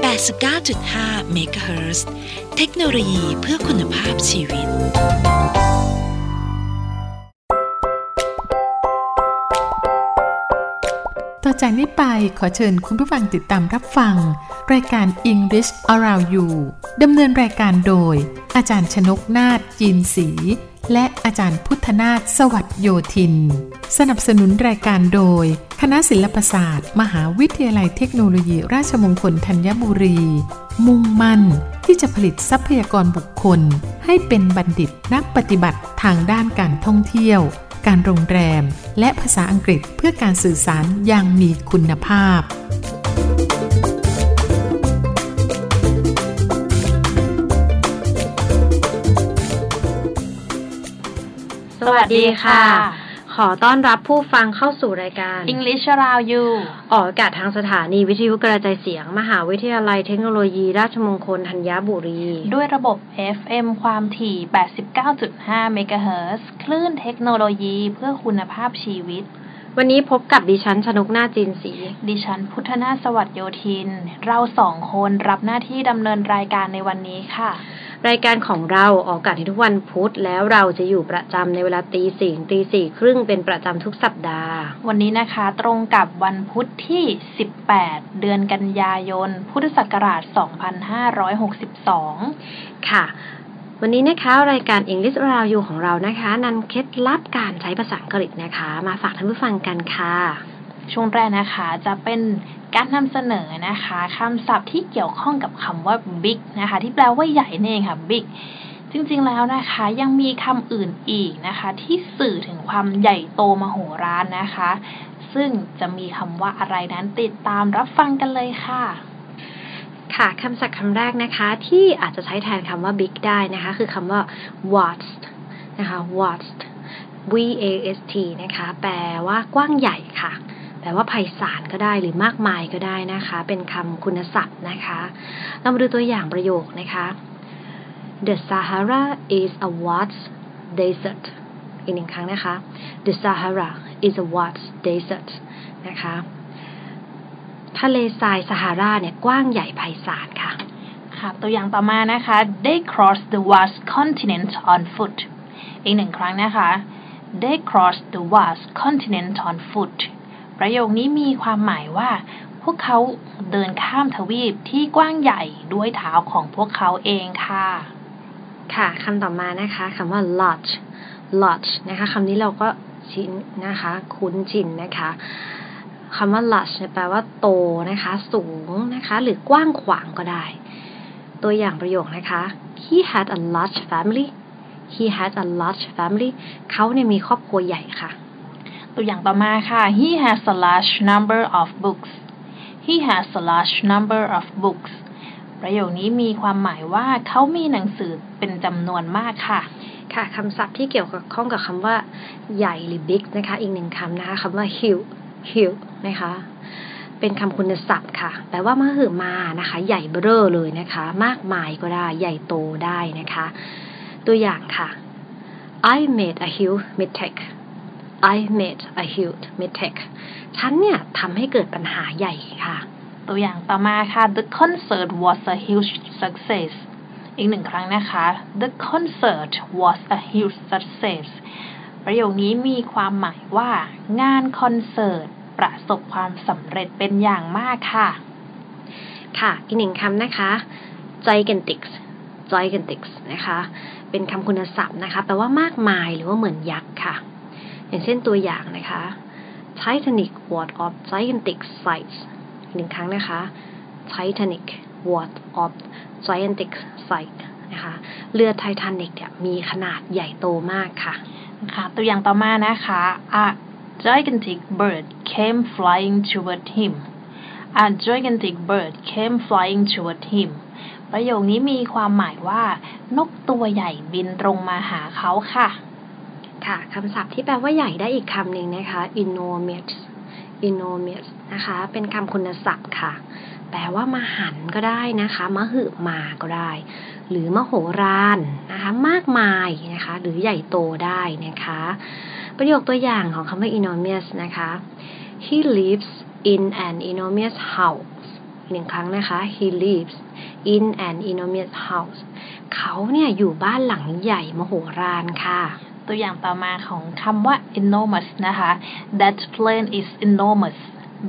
89.5 MHz เทคโนโลยีเพื่อคุณภาพชีวิต ต่อจากนี้ไปขอเชิญคุณผู้ฟังติดตามรับฟัง รายการ English Around You ดำเนินรายการโดย อาจารย์ชนกนาฏจีนศรีและอาจารย์พุทธนาถสวัสดโยธิน สนับสนุนรายการโดย คณะศิลปศาสตร์ มหาวิทยาลัยเทคโนโลยีราชมงคลธัญบุรี มุ่งมั่นที่จะผลิตทรัพยากรบุคคล ให้เป็นบัณฑิตนักปฏิบัติทางด้านการท่องเที่ยว การโรงแรม และภาษาอังกฤษเพื่อการสื่อสารอย่างมีคุณภาพ สวัสดีค่ะ อต้อนรับผู้ฟังเข้าสู่รายการ English Around You ออกอากาศทางสถานีวิทยุกระจายเสียง มหาวิทยาลัยเทคโนโลยี ราชมงคลธัญบุรี ด้วยระบบ FM ความถี่ 89.5 MHz คลื่นเทคโนโลยีเพื่อคุณภาพชีวิต วันนี้พบกับดิฉันชนกหน้าจีนสี ดิฉันพุทธนาสวัสดโยธิน เราสองคนรับหน้าที่ดำเนินรายการในวันนี้ค่ะ รายการของเราออกอากาศทุกวันพุธแล้วเราจะอยู่ประจำในเวลาตีสี่ตีสี่ครึ่งเป็นประจำทุกสัปดาห์ วันนี้นะคะตรงกับวันพุธที่ 18 เดือนกันยายน พุทธศักราช 2562 ค่ะวันนี้นะคะรายการ English Around You ของเรานะคะนำเคล็ดลับการใช้ภาษาอังกฤษนะคะ มาฝากท่านผู้ฟังกันค่ะ ช่วงแรกนะคะจะเป็นการนำเสนอนะคะคำศัพท์ที่เกี่ยวข้องกับคำว่า big นะคะ ที่แปลว่าใหญ่นั่เองค่ะ big จริงๆแล้วนะคะยังมีคำอื่นอีกนะคะ ที่สื่อถึงความใหญ่โตมโหฬารนะคะ ซึ่งจะมีคำว่าอะไรนั้นติดตามรับฟังกันเลยค่ะ ค่ะคำศัพท์คำแรกนะคะ ที่อาจจะใช้แทนคำว่า big ได้นะคะ คือคำว่า vast นะคะ vast v a s t นะคะ แปลว่ากว้างใหญ่ค่ะ แปลว่าไพศาลก็ได้หรือมากมายก็ได้นะคะ เป็นคำคุณศัพท์นะคะ เรามาดูตัวอย่างประโยคนะคะ The Sahara is a vast desert อีกหนึ่งครั้งนะคะ The Sahara is a vast desert นะคะ ทะเลทรายซาฮาราเนี่ยกว้างใหญ่ไพศาลค่ะค่ะตัวอย่างต่อมานะคะ they crossed the vast continent on foot อีกหนึ่งครั้งนะคะ they crossed the vast continent on foot ประโยคนี้มีความหมายว่า พวกเขาเดินข้ามทวีปที่กว้างใหญ่ด้วยเท้าของพวกเขาเองค่ะ ค่ะคำต่อมานะคะคำว่า large large นะคะคำนี้เราก็ชินนะคะ คุ้นชินนะคะคำว่า large แปลว่าโตนะคะ สูงนะคะ หรือกว้างขวางก็ได้ ตัวอย่างประโยคนะคะ he had a large family he had a large family เขาเนี่ยมีครอบครัวใหญ่ค่ะ ตัวอย่างต่อมาค่ะ he has a large number of books he has a large number of books ประโยคนี้มีความหมายว่าเขามีหนังสือเป็นจำนวนมากค่ะค่ะคำศัพท์ที่เกี่ยวกับข้องกับคำว่า ใหญ่หรือ big นะคะ อีกหนึ่งคำนะคะคำว่า huge huge นะคะ เป็นคำคุณศัพท์ค่ะ แปลว่ามหึมานะคะ ใหญ่เบ้อเลยนะคะ มากมายก็ได้ ใหญ่โตได้นะคะ ตัวอย่างค่ะ I made a huge mistake I made a huge mistake ฉันเนี่ยทำให้เกิดปัญหาใหญ่ค่ะ ตัวอย่างต่อมาค่ะ the concert was a huge success อีกหนึ่งครั้งนะคะ the concert was a huge success ประโยคนี้มีความหมายว่า งานคอนเสิร์ตประสบความสำเร็จเป็นอย่างมากค่ะ ค่ะ อีกหนึ่งคำนะคะ gigantic gigantic นะคะ เป็นคำคุณศัพท์นะคะ แปลว่ามากมายหรือว่าเหมือนยักษ์ค่ะ อย่างเช่นตัวอย่างนะคะ Titanic was of gigantic size อีกหนึ่งครั้งนะคะ Titanic was of gigantic size นะคะเรือไททานิกเนี่ยมีขนาดใหญ่โตมากค่ะนะคะตัวอย่างต่อมานะคะ a gigantic bird came flying toward him a gigantic bird came flying toward him ประโยคนี้มีความหมายว่า นกตัวใหญ่บินตรงมาหาเขาค่ะ ค่ะคำศัพท์ที่แปลว่าใหญ่ได้อีกคำหนึ่งนะคะ enormous enormous นะคะ เป็นคำคุณศัพท์ค่ะ แปลว่ามหันก็ได้นะคะมหึมาก็ได้ หรือมโหฬารนะคะ มากมายนะคะ หรือใหญ่โตได้นะคะ ประโยคตัวอย่างของคำว่า enormous นะคะ he lives in an enormous house หนึ่งครั้งนะคะ he lives in an enormous house เขาเนี่ยอยู่บ้านหลังใหญ่มโหฬารค่ะ ตัวอย่างต่อมาของคำว่า enormous นะคะ that plane is enormous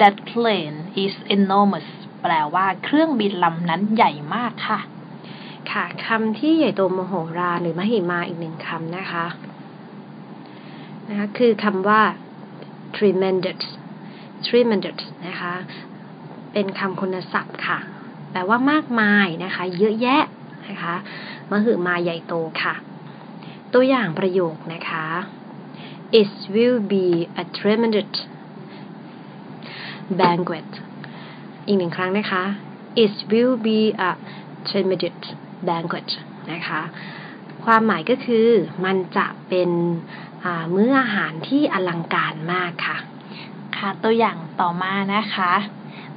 that plane is enormous แปลว่าเครื่องบินลำนั้นใหญ่มากค่ะ ค่ะคำที่ใหญ่โตมโหฬารหรือมหิมาอีกหนึ่งคำนะคะนะคะคือคำว่า tremendous tremendous นะคะ เป็นคำคุณศัพท์ค่ะ แปลว่ามากมายนะคะ เยอะแยะนะคะมหึมาใหญ่โตค่ะ ตัวอย่างประโยคนะคะ it will be a tremendous banquet อีกหนึ่งครั้งนะคะ it will be a tremendous banquet นะคะ ความหมายก็คือมันจะเป็นมื้ออาหารที่อลังการมากค่ะ ค่ะ ตัวอย่างต่อมานะคะ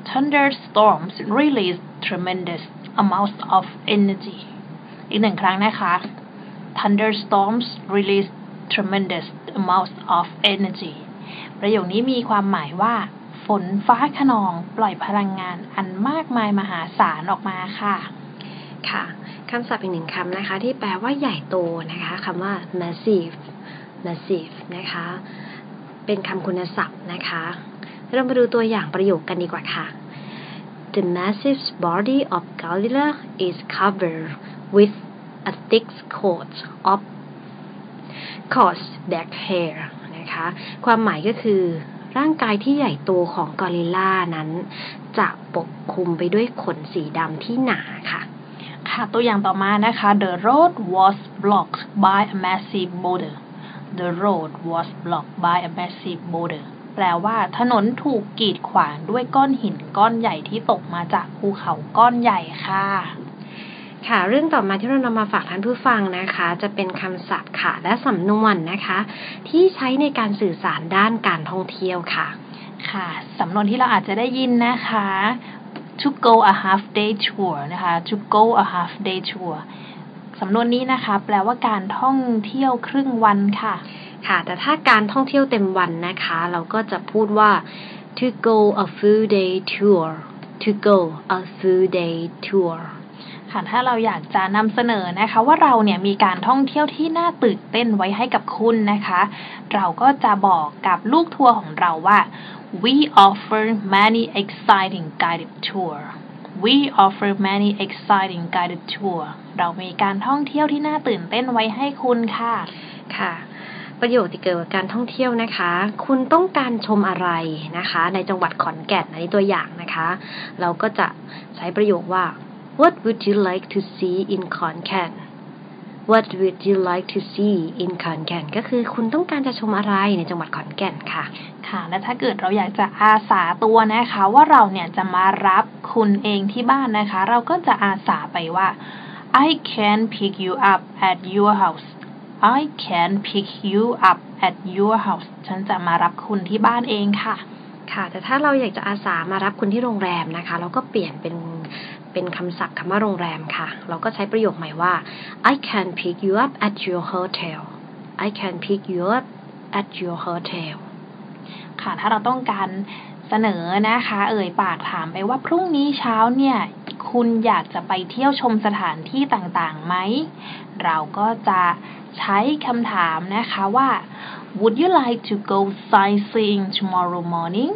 thunderstorms release tremendous amounts of energy อีกหนึ่งครั้งนะคะ thunderstorms release tremendous amounts of energy ประโยคนี้มีความหมายว่า ฝนฟ้าขนองปล่อยพลังงานอันมากมายมหาศาลออกมาค่ะค่ะคำศัพท์อีกหนึ่งคำนะคะ ที่แปลว่าใหญ่โตนะคะคำว่า massive massive นะคะ เป็นคำคุณศัพท์นะคะ เรามาดูตัวอย่างประโยคกันดีกว่าค่ะ The massive body of Galileo is covered with a thick coat of coarse black hair นะคะ ความหมายก็คือร่างกายที่ใหญ่โตของกอริลลานั้น จะปกคลุมไปด้วยขนสีดำที่หนาค่ะ ค่ะ ตัวอย่างต่อมานะคะ The road was blocked by a massive boulder The road was blocked by a massive boulder แปลว่าถนนถูกกีดขวางด้วยก้อนหินก้อนใหญ่ที่ตกมาจากภูเขาก้อนใหญ่ค่ะ ค่ะ เรื่องต่อมาที่เรานำมาฝากท่านผู้ฟังนะคะ จะเป็นคำศัพท์ค่ะ และสำนวนนะคะ ที่ใช้ในการสื่อสารด้านการท่องเที่ยวค่ะ ค่ะสำนวนที่เราอาจจะได้ยินนะคะ to go a half day tour นะคะ to go a half day tour สำนวนนี้นะคะ แปลว่าการท่องเที่ยวครึ่งวันค่ะ ค่ะ แต่ถ้าการท่องเที่ยวเต็มวันนะคะ เราก็จะพูดว่า to go a full day tour to go a full day tour ค่ะถ้าเราอยากจะนำเสนอนะคะ ว่าเราเนี่ยมีการท่องเที่ยวที่น่าตื่นเต้นไว้ให้กับคุณนะคะ เราก็จะบอกกับลูกทัวร์ของเราว่า we offer many exciting guided tour we offer many exciting guided tour เรามีการท่องเที่ยวที่น่าตื่นเต้นไว้ให้คุณค่ะ ค่ะประโยชน์ที่เกิดจากการท่องเที่ยวนะคะ คุณต้องการชมอะไรนะคะ ในจังหวัดขอนแก่นอันนี้ตัวอย่างนะคะ เราก็จะใช้ประโยคว่า What would you like to see in ขอนแก่น What would you like to see in ขอนแก่นก็คือคุณต้องการจะชมอะไรในจังหวัดขอนแก่นค่ะ ค่ะ และถ้าเกิดเราอยากจะอาสาตัวนะคะ ว่าเราเนี่ยจะมารับคุณเองที่บ้านนะคะ เราก็จะอาสาไปว่า I can pick you up at your house I can pick you up at your house ฉันจะมารับคุณที่บ้านเองค่ะ ค่ะ แต่ถ้าเราอยากจะอาสามารับคุณที่โรงแรมนะคะ เราก็เปลี่ยนเป็น เป็นคำศัพท์คำว่าโรงแรมค่ะ เราก็ใช้ประโยคใหม่ว่า I can pick you up at your hotel I can pick you up at your hotel ค่ะ ถ้าเราต้องการเสนอนะคะ เอ่ยปากถามไปว่าพรุ่งนี้เช้าเนี่ย คุณอยากจะไปเที่ยวชมสถานที่ต่างๆไหม เราก็จะใช้คำถามนะคะว่า Would you like to go sightseeing tomorrow morning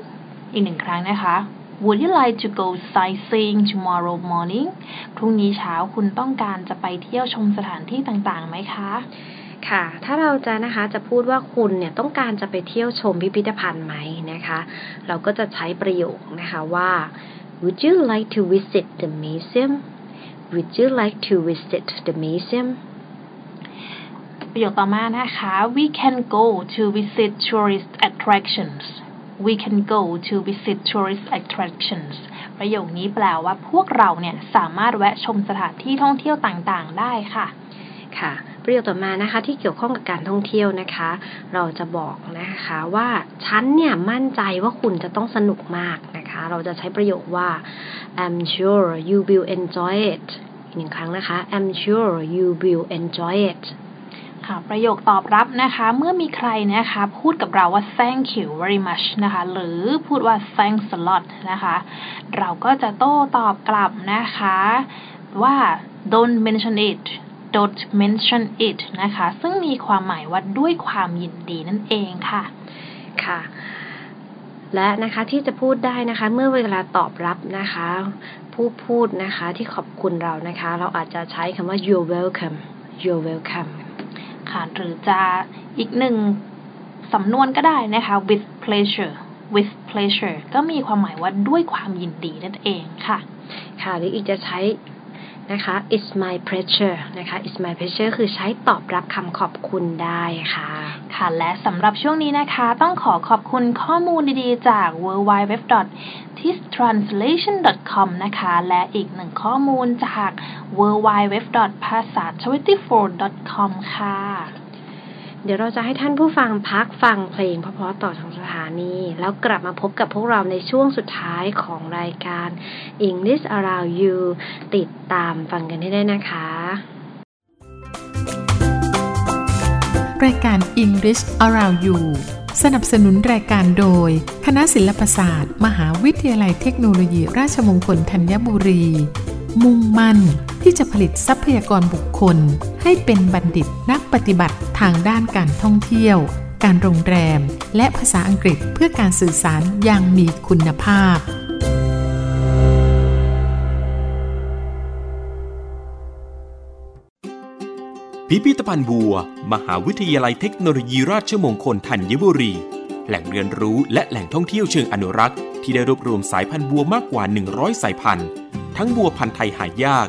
อีกหนึ่งครั้งนะคะ Would you like to go sightseeing tomorrow morning พรุ่งนี้เช้าคุณต้องการจะไปเที่ยวชมสถานที่ต่างๆไหมคะ ค่ะ ถ้าเราจะนะคะจะพูดว่าคุณเนี่ยต้องการจะไปเที่ยวชมพิพิธภัณฑ์ไหมนะคะ เราก็จะใช้ประโยคนะคะว่า Would you like to visit the museum Would you like to visit the museum ประโยคต่อมานะคะ We can go to visit tourist attractions we can go to visit tourist attractions ประโยคนี้แปลว่าพวกเราเนี่ยสามารถแวะชมสถานที่ท่องเที่ยวต่างๆ ได้ค่ะ ค่ะ ประโยคต่อมานะคะที่เกี่ยวข้องกับการท่องเที่ยวนะคะ เราจะบอกนะคะว่าฉันเนี่ยมั่นใจว่าคุณจะต้องสนุกมากนะคะ เราจะใช้ประโยคว่า I'm sure you will enjoy it อีกหนึ่งครั้งนะคะ I'm sure you will enjoy it ค่ะประโยคตอบรับนะคะ เมื่อมีใครนะคะ พูดกับเราว่า thank you very much นะคะ หรือพูดว่า thanks a lot นะคะ เราก็จะโต้ตอบกลับนะคะ ว่า don't mention it don't mention it นะคะ ซึ่งมีความหมายว่าด้วยความยินดีนั่นเองค่ะ ค่ะและนะคะที่จะพูดได้นะคะเมื่อเวลาตอบรับนะคะ ผู้พูดนะคะที่ขอบคุณเรานะคะ เราอาจจะใช้คำว่า you're welcome you're welcome ค่ะ หรือจะอีกหนึ่งสำนวนก็ได้นะคะ with pleasure with pleasure ก็มีความหมายว่าด้วยความยินดีนั่นเองค่ะ ค่ะ หรืออีกจะใช้ นะคะ it's my pleasure นะคะ it's my pleasure คือใช้ตอบรับคำขอบคุณได้ค่ะ ค่ะ และสำหรับช่วงนี้นะคะ ต้องขอขอบคุณข้อมูลดีๆ จาก w w w t i s t r a n s l a t i o n c o m นะคะ และอีกหนึ่งข้อมูลจาก w w w p a s a 24 com ค่ะ เดี๋ยวเราจะให้ท่านผู้ฟังพักฟังเพลงเพราะๆต่อทางสถานี แล้วกลับมาพบกับพวกเราในช่วงสุดท้ายของรายการ English Around You ติดตามฟังกันให้ได้นะคะ รายการ English Around You สนับสนุนรายการโดย คณะศิลปศาสตร์ มหาวิทยาลัยเทคโนโลยีราชมงคลธัญบุรี มุ่งมั่น ที่จะผลิตทรัพยากรบุคคล ให้เป็นบัณฑิตนักปฏิบัติทางด้านการท่องเที่ยว การโรงแรม และภาษาอังกฤษเพื่อการสื่อสารอย่างมีคุณภาพพิพิธภัณฑ์บัว มหาวิทยาลัยเทคโนโลยีราชมงคลธัญบุรี แหล่งเรียนรู้และแหล่งท่องเที่ยวเชิงอนุรักษ์ ที่ได้รวบรวมสายพันธุ์บัวมากกว่า 100 สายพันธุ์ ทั้งบัวพันธุ์ไทยหายาก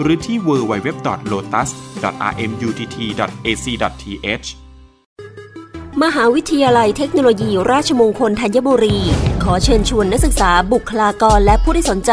หรือที่ www.lotus.rmutt.ac.th มหาวิทยาลัยเทคโนโลยีราชมงคลธัญบุรี ขอเชิญชวนนักศึกษาบุคลากรและผู้ที่สนใจ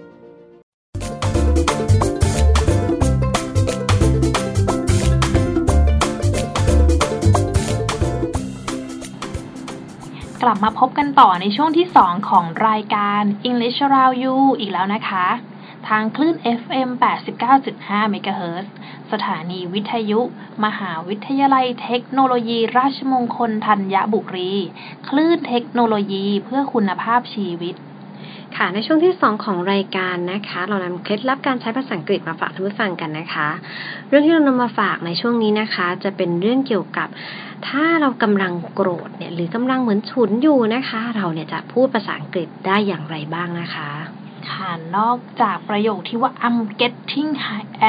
กลับมาพบกันต่อในช่วงที่ 2 ของรายการ English Around You อีกแล้วนะคะ ทางคลื่น FM 89.5 MHz สถานีวิทยุ มหาวิทยาลัยเทคโนโลยีราชมงคลธัญบุรี คลื่นเทคโนโลยีเพื่อคุณภาพชีวิต ค่ะในช่วงที่ 2 ของรายการนะคะ เรานำเคล็ดลับการใช้ภาษาอังกฤษมาฝากท่านผู้ฟังกันนะคะ เรื่องที่เรานำมาฝากในช่วงนี้นะคะ จะเป็นเรื่องเกี่ยวกับ ถ้าเรากำลังโกรธเนี่ยหรือกำลังเหมือนฉุนอยู่นะคะ เราเนี่ยจะพูดภาษาอังกฤษได้อย่างไรบ้างนะคะค่ะนอกจากประโยคที่ว่า I'm getting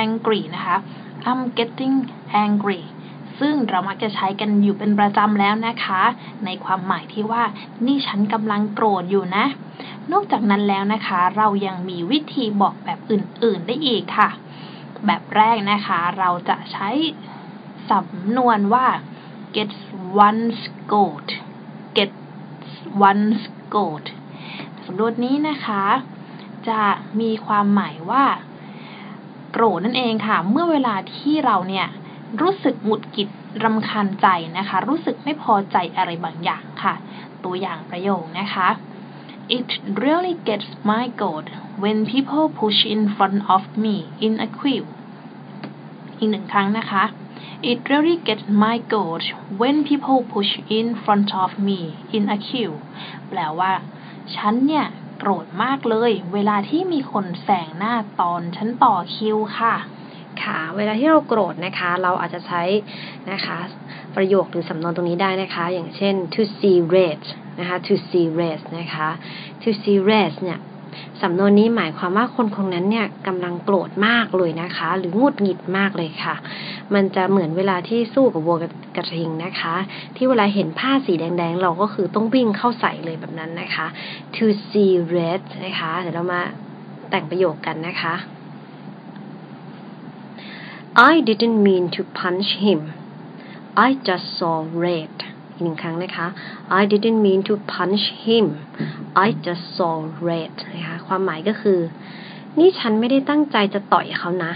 angry นะคะ I'm getting angry ซึ่งเรามักจะใช้กันอยู่เป็นประจำแล้วนะคะ ในความหมายที่ว่านี่ฉันกำลังโกรธอยู่นะ นอกจากนั้นแล้วนะคะ เรายังมีวิธีบอกแบบอื่นๆได้อีกค่ะ แบบแรกนะคะเราจะใช้สำนวนว่า get one's goat get one's goat สำนวนนี้นะคะ จะมีความหมายว่า โกรธนั่นเองค่ะ เมื่อเวลาที่เราเนี่ย รู้สึกหงุดหงิดรำคาญใจนะคะ รู้สึกไม่พอใจอะไรบางอย่างค่ะ ตัวอย่างประโยคนะคะ It really gets my goat when people push in front of me in a queue อีกหนึ่งครั้งนะคะ It really gets my goat when people push in front of me in a queue แปลว่า ฉันเนี่ย โกรธมากเลย เวลาที่มีคนแซงหน้าตอนฉันต่อคิวค่ะ ค่ะ เวลาที่เราโกรธนะคะ เราอาจจะใช้นะคะ ประโยคหรือสำนวนตรงนี้ได้นะคะ อย่างเช่น to see red นะคะ to see red นะคะ to see red เนี่ยสำนวนนี้หมายความว่าคนคนนั้นเนี่ยกำลังโกรธมากเลยนะคะ หรือหงุดหงิดมากเลยค่ะ มันจะเหมือนเวลาที่สู้กับวัวกระทิงนะคะ ที่เวลาเห็นผ้าสีแดงๆ เราก็คือต้องวิ่งเข้าใส่เลยแบบนั้นนะคะ to see red นะคะ เดี๋ยวเรามาแต่งประโยคกันนะคะ I didn't mean to punch him I just saw red อีกหนึ่งครั้งนะคะ I didn't mean to punch him I just saw red นะคะความหมายก็คือ นี่ฉันไม่ได้ตั้งใจจะต่อยเขานะ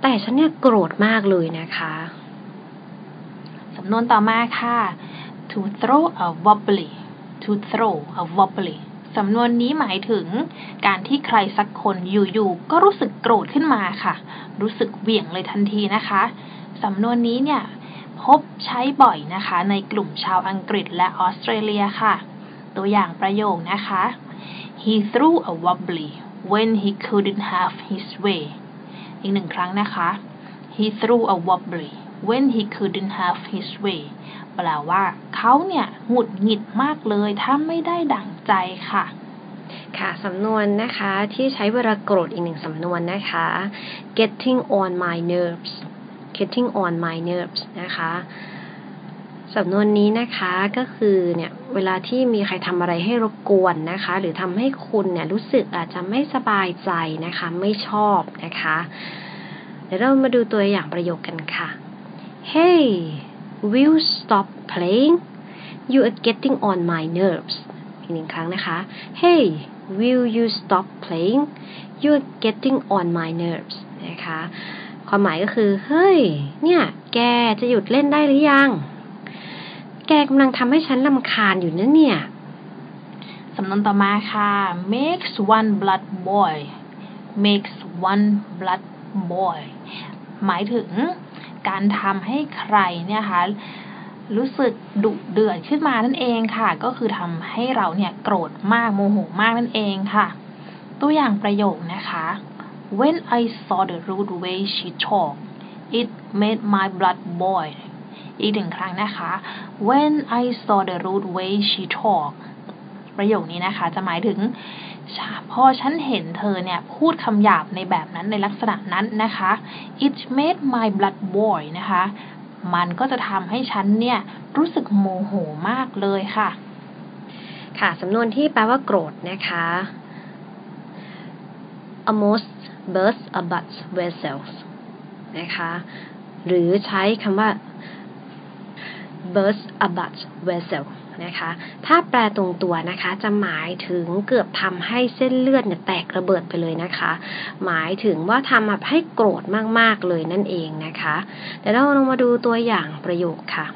แต่ฉันเนี่ยโกรธมากเลยนะคะสำนวนต่อมาค่ะ to throw a wobbly to throw a wobbly สำนวนนี้หมายถึง การที่ใครสักคนอยู่ๆก็รู้สึกโกรธขึ้นมาค่ะ รู้สึกเหวี่ยงเลยทันทีนะคะ สำนวนนี้เนี่ยพบใช้บ่อยนะคะ ในกลุ่มชาวอังกฤษและออสเตรเลียค่ะ ตัวอย่างประโยคนะคะ he threw a wobbly when he couldn't have his way อีกหนึ่งครั้งนะคะ he threw a wobbly when he couldn't have his way แปลว่าเขาเนี่ยหงุดหงิดมากเลยถ้าไม่ได้ดั่งใจค่ะ ค่ะ สำนวนนะคะที่ใช้เวลาโกรธอีกหนึ่งสำนวนนะคะ getting on my nerves getting on my nerves นะคะสำนวนนี้นะคะก็คือเนี่ยเวลาที่มีใครทำอะไรให้รบกวนนะคะ หรือทำให้คุณเนี่ยรู้สึกอาจจะไม่สบายใจนะคะ ไม่ชอบนะคะ เดี๋ยวเรามาดูตัวอย่างประโยคกันค่ะ Hey will you stop playing you are getting on my nerves อีกหนึ่งครั้งนะคะ Hey will you stop playing you are getting on my nerves นะคะ ความหมายก็คือ เฮ้ย เนี่ย แกจะหยุดเล่นได้หรือยัง แกกำลังทำให้ฉันลำคาญอยู่นะเนี่ย สำนวนต่อมาค่ะ makes one blood boil makes one blood boil หมายถึง การทำให้ใครเนี่ยคะรู้สึกดุเดือดขึ้นมานั่นเองค่ะ ก็คือทำให้เราเนี่ยโกรธมากโมโหมากนั่นเองค่ะ ตัวอย่างประโยคนะคะ When I saw the rude way she talked it made my blood boil อีกหนึ่งครั้งนะคะ When I saw the rude way she talked ประโยคนี้นะคะจะหมายถึง พอฉันเห็นเธอเนี่ยพูดคำหยาบในแบบนั้นในลักษณะนั้นนะคะ it made my blood boil นะคะ มันก็จะทำให้ฉันเนี่ยรู้สึกโมโหมากเลยค่ะ ค่ะสำนวนที่แปลว่าโกรธนะคะ almost burst a butt vessels นะคะ หรือใช้คำว่า burst a butt vessel นะคะ ถ้าแปลตรงตัวนะคะ จะหมายถึงเกือบทำให้เส้นเลือดเนี่ยแตกระเบิดไปเลยนะคะ หมายถึงว่าทำให้โกรธมากๆเลยนั่นเองนะคะเดี๋ยวเราลองมาดูตัวอย่างประโยคค่ะ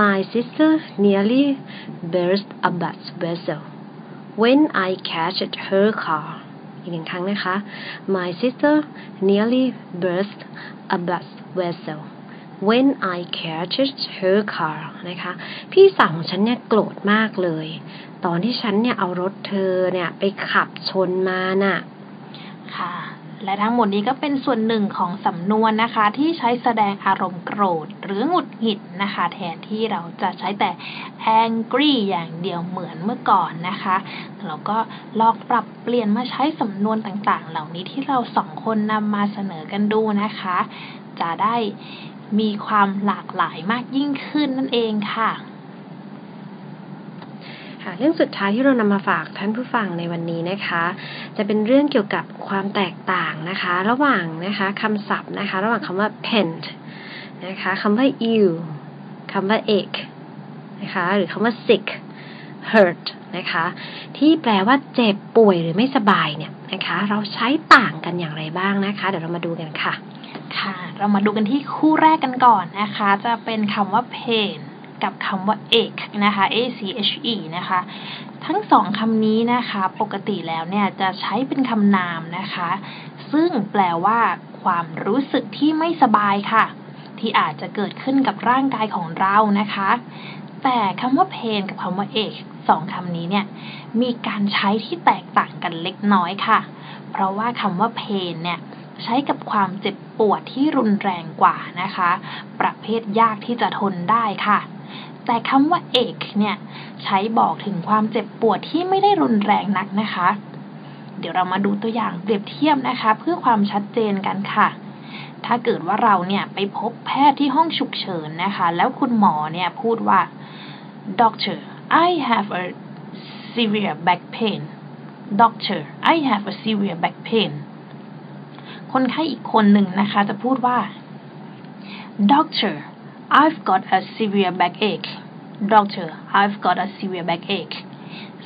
My sister nearly burst a b u t vessel when I catched her car อีกหนึ่งครั้งนะคะ My sister nearly burst a bus vessel when I catched her car นะคะ พี่สาวของฉันเนี่ยโกรธมากเลย ตอนที่ฉันเนี่ยเอารถเธอเนี่ยไปขับชนมาน่ะ ค่ะ และทั้งหมดนี้ก็เป็นส่วนหนึ่งของสำนวนนะคะ ที่ใช้แสดงอารมณ์โกรธ หรือหงุดหงิดนะคะ แทนที่เราจะใช้แต่ angry อย่างเดียวเหมือนเมื่อก่อนนะคะ เราก็ลองปรับเปลี่ยนมาใช้สำนวนต่างๆ เหล่านี้ที่เราสองคนนำมาเสนอกันดูนะคะ จะได้ มีความหลากหลายมากยิ่งขึ้นนั่นเองค่ะค่ะเรื่องสุดท้ายที่เรานำมาฝากท่านผู้ฟังในวันนี้นะคะ จะเป็นเรื่องเกี่ยวกับความแตกต่างนะคะ ระหว่างนะคะคำศัพท์นะคะ ระหว่างคำว่า pent นะคะคำว่า ill คำว่า ache นะคะหรือคำว่า sick hurt นะคะที่แปลว่าเจ็บป่วยหรือไม่สบายเนี่ยนะคะ เราใช้ต่างกันอย่างไรบ้างนะคะ เดี๋ยวเรามาดูกันค่ะ ค่ะ เรามาดูกันที่คู่แรกกันก่อนนะคะ จะเป็นคำว่า pain กับคำว่า ache นะคะ a c h e นะคะ ทั้งสองคำนี้นะคะ ปกติแล้วเนี่ยจะใช้เป็นคำนามนะคะ ซึ่งแปลว่า ความรู้สึกที่ไม่สบายค่ะ ที่อาจจะเกิดขึ้นกับร่างกายของเรานะคะ แต่คำว่า pain กับคำว่า ache สองคำนี้เนี่ย มีการใช้ที่แตกต่างกันเล็กน้อยค่ะ เพราะว่าคำว่า pain เนี่ย ใช้กับความเจ็บปวดที่รุนแรงกว่านะคะ ประเภทยากที่จะทนได้ค่ะ แต่คำว่าเอกเนี่ย ใช้บอกถึงความเจ็บปวดที่ไม่ได้รุนแรงนักนะคะ เดี๋ยวเรามาดูตัวอย่างเปรียบเทียบนะคะ เพื่อความชัดเจนกันค่ะถ้าเกิดว่าเราเนี่ยไปพบแพทย์ที่ห้องฉุกเฉินนะคะ แล้วคุณหมอเนี่ยพูดว่า doctor I have a severe back pain doctor I have a severe back pain คนไข้อีกคนหนึ่งนะคะจะพูดว่า doctor I've got a severe backache doctor I've got a severe backache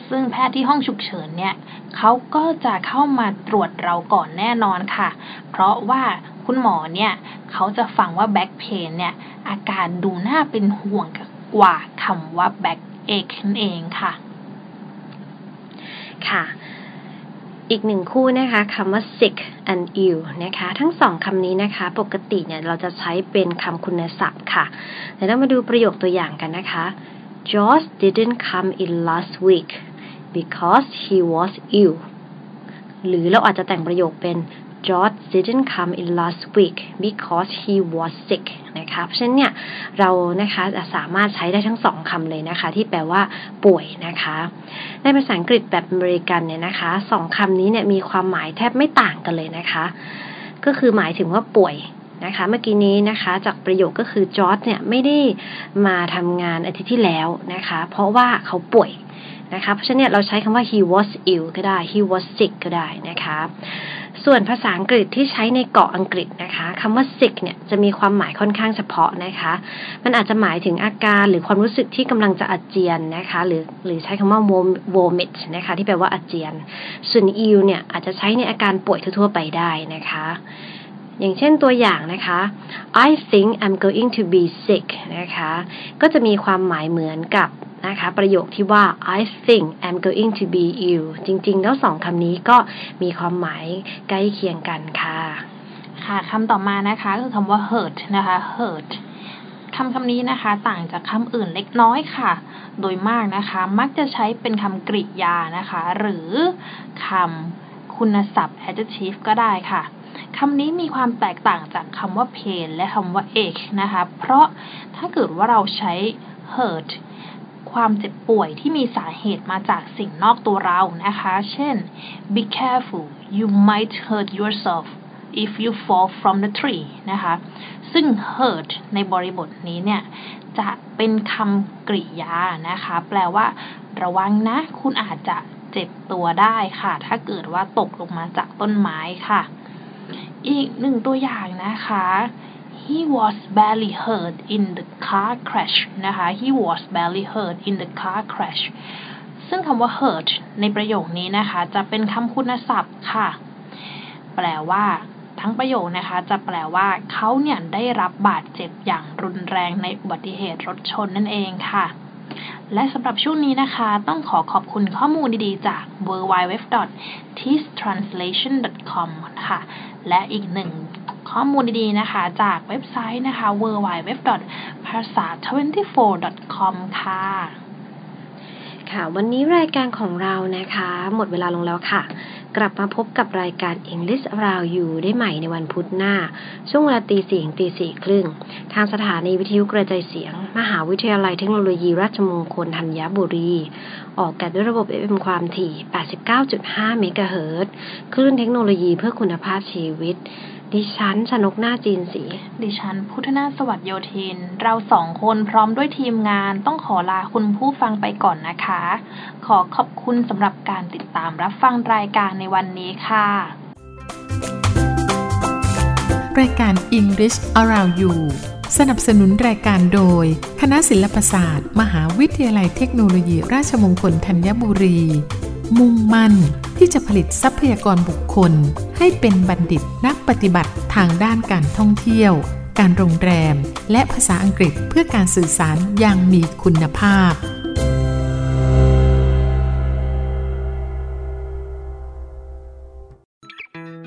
ซึ่งแพทย์ที่ห้องฉุกเฉินเนี่ยเขาก็จะเข้ามาตรวจเราก่อนแน่นอนค่ะ เพราะว่าคุณหมอเนี่ยเขาจะฟังว่า back pain เนี่ยอาการดูน่าเป็นห่วงกว่าคำว่า backache นั่นเองค่ะ ค่ะ อีกหนึ่งคู่นะคะคำว่า sick and ill นะคะ ทั้งสองคำนี้นะคะ ปกติเนี่ยเราจะใช้เป็นคำคุณศัพท์ค่ะเดี๋ยวเรามาดูประโยคตัวอย่างกันนะคะ George didn't come in last week because he was ill หรือเราอาจจะแต่งประโยคเป็น George didn't come in last week because he was sick นะคะเพราะฉะนั้นเนี่ยเรานะคะจะสามารถใช้ได้ทั้งสองคำเลยนะคะ ที่แปลว่าป่วยนะคะ ในภาษาอังกฤษแบบอเมริกันเนี่ยนะคะสองคำนี้เนี่ยมีความหมายแทบไม่ต่างกันเลยนะคะ ก็คือหมายถึงว่าป่วยนะคะเมื่อกี้นี้นะคะจากประโยคก็คือจอร์ดเนี่ยไม่ได้มาทำงานอาทิตย์ที่แล้วนะคะ เพราะว่าเขาป่วยนะคะเพราะฉะนั้นเราใช้คำว่า he was ill ก็ได้ he was sick ก็ได้นะคะ ส่วนภาษาอังกฤษที่ใช้ในเกาะอังกฤษนะคะคำว่า sick เนี่ยจะมีความหมายค่อนข้างเฉพาะนะคะ มันอาจจะหมายถึงอาการหรือความรู้สึกที่กำลังจะอาเจียนนะคะ หรือหรือใช้คำว่า vomit นะคะ ที่แปลว่าอาเจียน ส่วน ill เนี่ยอาจจะใช้ในอาการป่วยทั่วๆไปได้นะคะ อย่างเช่นตัวอย่างนะคะ I think I'm going to be sick นะคะ ก็จะมีความหมายเหมือนกับ นะคะ ประโยคที่ว่า I think I'm going to be ill จริง ๆ แล้วสองคำนี้ก็มีความหมายใกล้เคียงกันค่ะ ค่ะคำต่อมานะคะคือคำว่า hurt นะคะ hurt คำคำนี้นะคะต่างจากคำอื่นเล็กน้อยค่ะ โดยมากนะคะ มักจะใช้เป็นคำกริยานะคะ หรือคำคุณศัพท์ adjective ก็ได้ค่ะคำนี้มีความแตกต่างจากคำว่า pain และคำว่า ache นะคะ เพราะถ้าเกิดว่าเราใช้ hurt ความเจ็บป่วยที่มีสาเหตุมาจากสิ่งนอกตัวเรานะคะ เช่น be careful you might hurt yourself if you fall from the tree นะคะ ซึ่ง hurt ในบริบทนี้เนี่ย จะเป็นคำกริยานะคะ แปลว่า ระวังนะ คุณอาจจะเจ็บตัวได้ค่ะ ถ้าเกิดว่าตกลงมาจากต้นไม้ค่ะ อีกหนึ่งตัวอย่างนะคะ he was barely hurt in the car crash นะคะ he was barely hurt in the car crash ซึ่งคำว่า hurt ในประโยคนี้นะคะ จะเป็นคำคุณศัพท์ค่ะ แปลว่าทั้งประโยคนะคะ จะแปลว่าเขาเนี่ยได้รับบาดเจ็บอย่างรุนแรงในอุบัติเหตุรถชนนั่นเองค่ะ และสำหรับช่วงนี้นะคะ ต้องขอขอบคุณข้อมูลดีๆ จาก w w w t i s t r a n s l a t i o n com ค่ะ และอีกหนึ่ง ข้อมูลดีๆนะคะ จากเว็บไซต์นะคะ w w w ภาษา24 com ค่ะ ค่ะ วันนี้รายการของเรานะคะ หมดเวลาลงแล้วค่ะ กลับมาพบกับรายการ English Around You ได้ใหม่ในวันพุธหน้า ช่วงเวลาตีสี่ตีสี่ครึ่ง ทางสถานีวิทยุกระจายเสียง มหาวิทยาลัยเทคโนโลยีราชมงคลธัญบุรีออกอากันด้วยระบบ FM ความถี่ 89.5 เมกะเฮิรตซ์ คลื่นเทคโนโลยีเพื่อคุณภาพชีวิต ดิฉันชนกหน้าจีนสี ดิฉันพุทธนาสวัสดโยธิน เราสองคนพร้อมด้วยทีมงานต้องขอลาคุณผู้ฟังไปก่อนนะคะ ขอขอบคุณสำหรับการติดตามรับฟังรายการในวันนี้ค่ะ รายการ English Around You สนับสนุนรายการโดย คณะศิลปศาสตร์ มหาวิทยาลัยเทคโนโลยีราชมงคลธัญบุรี มุ่งมั่น ที่จะผลิตทรัพยากรบุคคล ให้เป็นบัณฑิตนักปฏิบัติทางด้านการท่องเที่ยว การโรงแรม และภาษาอังกฤษเพื่อการสื่อสารอย่างมีคุณภาพ